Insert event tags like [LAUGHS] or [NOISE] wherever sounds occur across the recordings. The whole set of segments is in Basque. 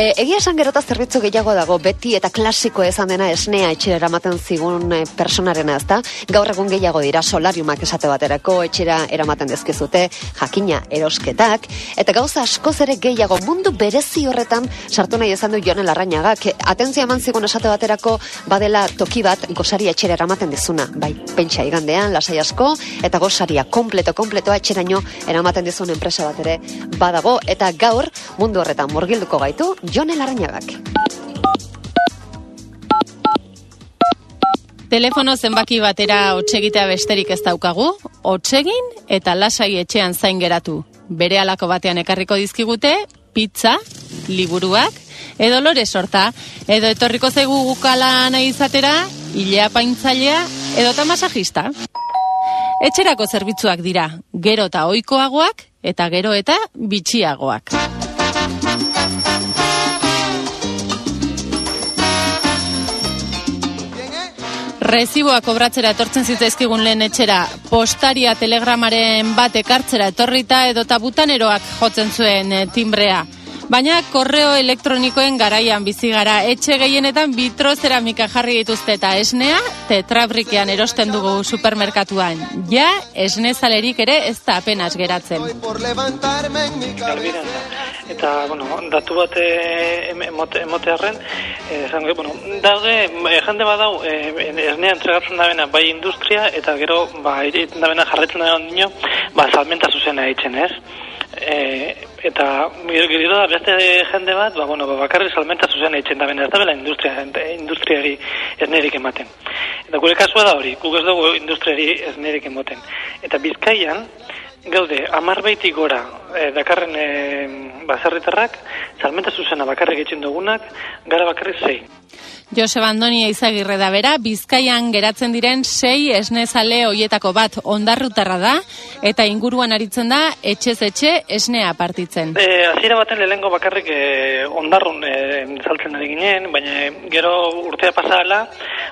E, egia esan gerota zerbitzu gehiago dago, beti eta klasiko ezan dena esnea etxera eramaten zigun e, personarena ezta. Gaur egun gehiago dira solariumak esate baterako etxera eramaten dezkizute, jakina erosketak, eta gauza askoz ere gehiago mundu berezi horretan sartu nahi izan du joan larrainagak. Atentzia eman zigun esate baterako badela toki bat gosari etxera eramaten dizuna. Bai, pentsa igandean, lasai asko, eta gosaria kompleto, kompletoa etxeraino eramaten dizun enpresa bat ere badago, eta gaur mundu horretan murgilduko gaitu Jon Larrañagak. Telefono zenbaki batera otsegitea besterik ez daukagu, otsegin eta lasai etxean zain geratu. Bere alako batean ekarriko dizkigute, pizza, liburuak, edo lore sorta, edo etorriko zaigu gukala nahi izatera, hilea paintzailea, edo ta masajista. Etxerako zerbitzuak dira, gero eta oikoagoak, eta gero eta bitxiagoak. Reziboa kobratzera etortzen zitzaizkigun lehen etxera, postaria telegramaren bat ekartzera etorrita edo tabutaneroak jotzen zuen eh, timbrea. Baina korreo elektronikoen garaian bizi gara etxe gehienetan bitro zeramika jarri dituzte eta esnea tetrabrikean erosten dugu supermerkatuan. Ja, esne zalerik ere ez da apenas geratzen. Eta, bueno, datu bat emote, emotearen, eh, bueno, daude, eh, jende badau, eh, esnea entregatzen da bai industria, eta gero, ba, da bena jarretzen da dino, ba, salmenta zuzena eitzen, ez? E, eta gero da beste jende bat, ba, bueno, ba, bakarri salmenta zuzen eitzen da bena, ez da bela industria, industriari ez nerik ematen. Eta gure kasua da hori, guk ez dugu industriari ez nerik ematen. Eta bizkaian, gaude, amar behitik gora, e, dakarren e, baserritarrak, salmenta zuzena bakarrik eitzen dugunak, gara bakarrik zei. Joseba Andoni Eizagirre da bera, Bizkaian geratzen diren sei esnezale hoietako bat ondarrutarra da, eta inguruan aritzen da, etxez etxe esnea partitzen. E, azira baten lehengo bakarrik e, ondarrun e, saltzen ari ginen, baina gero urtea pasala,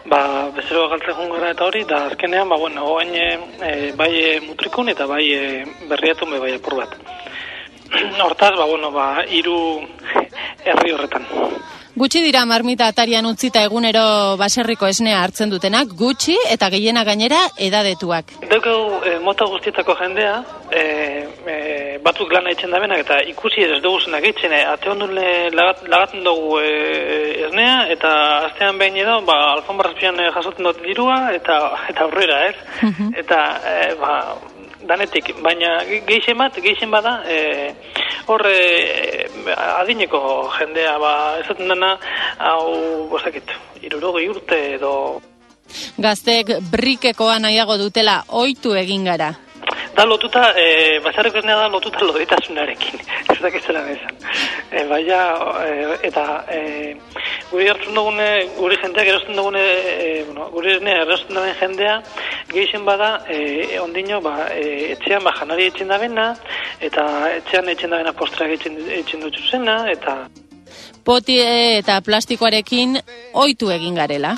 ba, bezero galtzen jungara eta hori, da azkenean, ba, bueno, oain e, bai mutrikun eta bai e, berriatun bai apur bat. Hortaz, ba, bueno, ba, iru herri horretan. Gutxi dira marmita atarian utzita egunero baserriko esnea hartzen dutenak, gutxi eta gehiena gainera edadetuak. Daukau e, mota guztietako jendea, e, e, batzuk lana itzen da benak eta ikusi ez dugu zenak itzen, e, ate lagat, lagatzen dugu e, esnea eta astean behin edo, ba, alfonbarrazpian jasotzen dut dirua eta eta aurrera, ez? Mhm. Eta, e, ba, danetik, baina geixen bat, geixen bada, e, hor e, adineko jendea, ba, ezaten dena, hau, bosakit, irurogei urte edo... Gaztek brikekoa nahiago dutela oitu egin gara da lotuta, e, basarreko esnea da lotuta loditasunarekin. [LAUGHS] Ez da kizela bezan. E, baina, e, eta e, guri hartzen dugune, guri jendeak erosten dugune, e, bueno, guri esnea erosten duen jendea, gehixen bada, e, ondino, ba, e, etxean, ba, janari etxen da bena, eta etxean etxen da bena postrak etxen, etxen dutxu zena, eta... Poti eta plastikoarekin oitu egin garela.